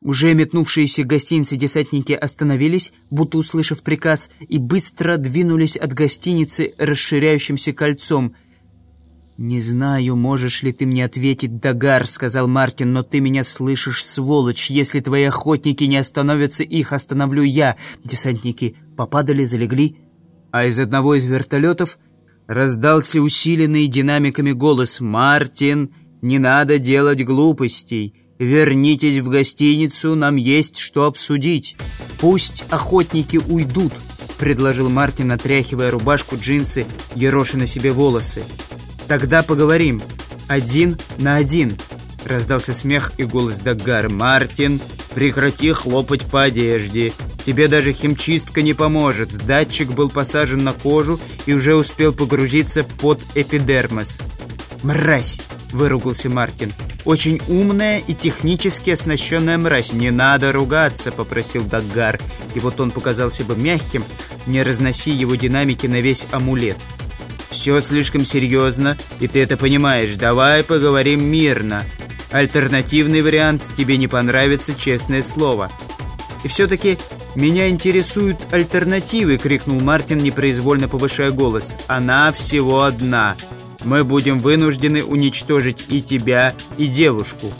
Уже метнувшиеся гостиницы десантники остановились, будто услышав приказ, и быстро двинулись от гостиницы расширяющимся кольцом. «Не знаю, можешь ли ты мне ответить, Дагар», — сказал Мартин, «но ты меня слышишь, сволочь. Если твои охотники не остановятся, их остановлю я». Десантники попадали, залегли, а из одного из вертолетов раздался усиленный динамиками голос «Мартин, не надо делать глупостей». «Вернитесь в гостиницу, нам есть что обсудить. Пусть охотники уйдут», — предложил Мартин, отряхивая рубашку, джинсы, ероши на себе волосы. «Тогда поговорим. Один на один», — раздался смех и голос Даггар. «Мартин, прекрати хлопать по одежде. Тебе даже химчистка не поможет. Датчик был посажен на кожу и уже успел погрузиться под эпидермос». «Мразь!» — выругался Мартин. Очень умная и технически оснащенная мразь. «Не надо ругаться», — попросил Даггар. И вот он показался бы мягким, не разноси его динамики на весь амулет. «Все слишком серьезно, и ты это понимаешь. Давай поговорим мирно. Альтернативный вариант тебе не понравится, честное слово». «И все-таки меня интересуют альтернативы», — крикнул Мартин, непроизвольно повышая голос. «Она всего одна» мы будем вынуждены уничтожить и тебя, и девушку».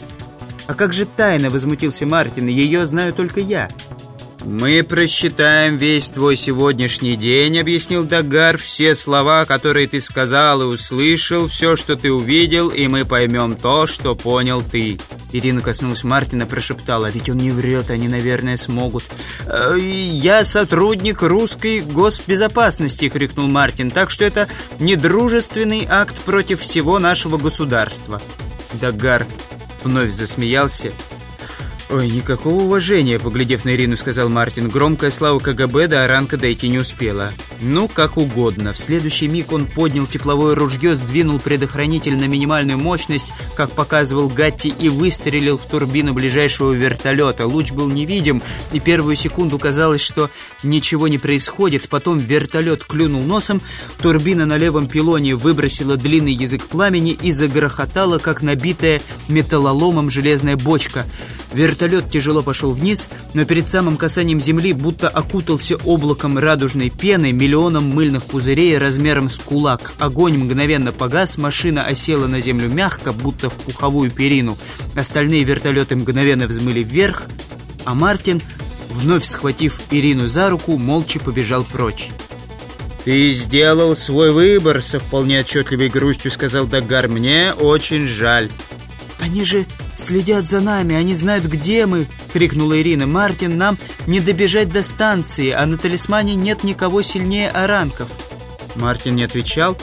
«А как же тайна?» — возмутился Мартин. «Ее знаю только я». «Мы просчитаем весь твой сегодняшний день», — объяснил Дагар, «все слова, которые ты сказал и услышал, все, что ты увидел, и мы поймем то, что понял ты». Ирина коснулась Мартина, прошептала, «Ведь он не врет, они, наверное, смогут». «Э, «Я сотрудник русской госбезопасности», — крикнул Мартин, «так что это недружественный акт против всего нашего государства». Дагар вновь засмеялся «Ой, никакого уважения», — поглядев на Ирину, сказал Мартин. Громкая слава КГБ до Аранка дойти не успела. «Ну, как угодно». В следующий миг он поднял тепловое ружье, сдвинул предохранитель на минимальную мощность, как показывал Гатти, и выстрелил в турбину ближайшего вертолета. Луч был невидим, и первую секунду казалось, что ничего не происходит. Потом вертолет клюнул носом, турбина на левом пилоне выбросила длинный язык пламени и загрохотала, как набитая металлоломом железная бочка. Вертолет тяжело пошел вниз, но перед самым касанием земли будто окутался облаком радужной пены, миллионом мыльных пузырей размером с кулак. Огонь мгновенно погас, машина осела на землю мягко, будто в пуховую перину. Остальные вертолеты мгновенно взмыли вверх, а Мартин, вновь схватив Ирину за руку, молча побежал прочь. «Ты сделал свой выбор», — со вполне отчетливой грустью сказал Дагар. «Мне очень жаль». «Они же следят за нами, они знают, где мы!» — крикнула Ирина. «Мартин, нам не добежать до станции, а на талисмане нет никого сильнее оранков!» Мартин не отвечал.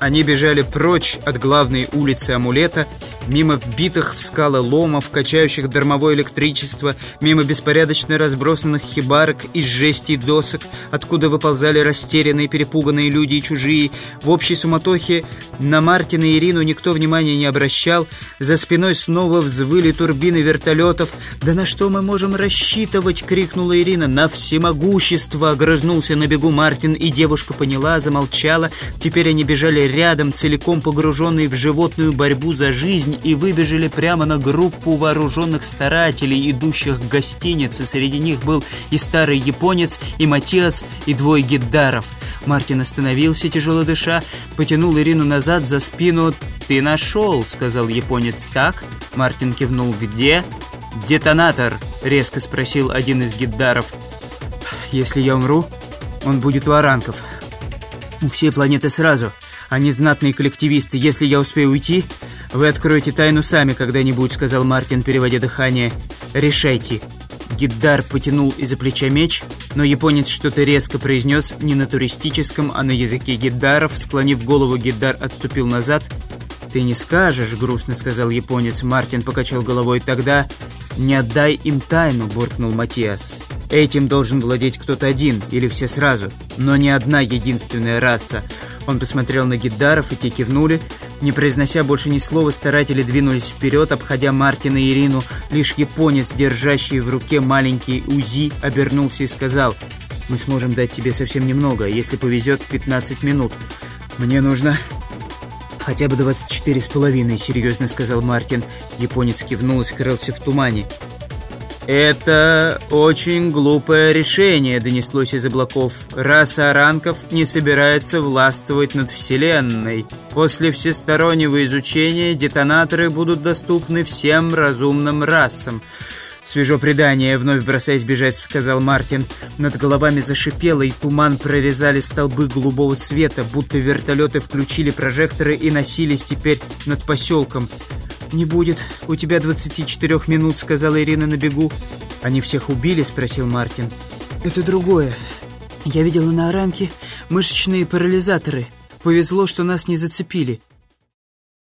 Они бежали прочь от главной улицы амулета мимо вбитых в скалы ломов, качающих дармовое электричество, мимо беспорядочно разбросанных хибарок из жести и досок, откуда выползали растерянные, перепуганные люди и чужие. В общей суматохе на Мартина и Ирину никто внимания не обращал. За спиной снова взвыли турбины вертолетов. «Да на что мы можем рассчитывать?» — крикнула Ирина. «На всемогущество!» — огрызнулся на бегу Мартин, и девушка поняла, замолчала. Теперь они бежали рядом, целиком погруженные в животную борьбу за жизнь, и выбежали прямо на группу вооруженных старателей, идущих к гостинице. Среди них был и старый японец, и Матиас, и двое гиддаров. Мартин остановился, тяжело дыша, потянул Ирину назад за спину. «Ты нашел», — сказал японец. «Так?» — Мартин кивнул. «Где?» «Детонатор», — резко спросил один из гиддаров. «Если я умру, он будет у оранков. У всей планеты сразу. Они знатные коллективисты. Если я успею уйти, «Вы откроете тайну сами когда-нибудь», — сказал Мартин, переводя дыхание. «Решайте». Гиддар потянул из-за плеча меч, но японец что-то резко произнес не на туристическом, а на языке гиддаров. Склонив голову, Гиддар отступил назад. «Ты не скажешь», — грустно сказал японец. Мартин покачал головой. «Тогда не отдай им тайну», — буркнул Матиас. «Этим должен владеть кто-то один, или все сразу, но не одна единственная раса». Он посмотрел на гиддаров, и те кивнули. Не произнося больше ни слова, старатели двинулись вперед, обходя Мартина и Ирину. Лишь японец, держащий в руке маленький УЗИ, обернулся и сказал, «Мы сможем дать тебе совсем немного, если повезет 15 минут. Мне нужно хотя бы 24 с половиной», — серьезно сказал Мартин. Японец кивнул и скрылся в тумане. «Это очень глупое решение», — донеслось из облаков. «Раса оранков не собирается властвовать над Вселенной. После всестороннего изучения детонаторы будут доступны всем разумным расам». «Свежо предание», — вновь бросаясь бежать, сказал Мартин. Над головами зашипело, и туман прорезали столбы голубого света, будто вертолеты включили прожекторы и носились теперь над поселком. «Не будет у тебя 24 минут», — сказала Ирина на бегу. «Они всех убили?» — спросил Мартин. «Это другое. Я видела на оранке мышечные парализаторы. Повезло, что нас не зацепили.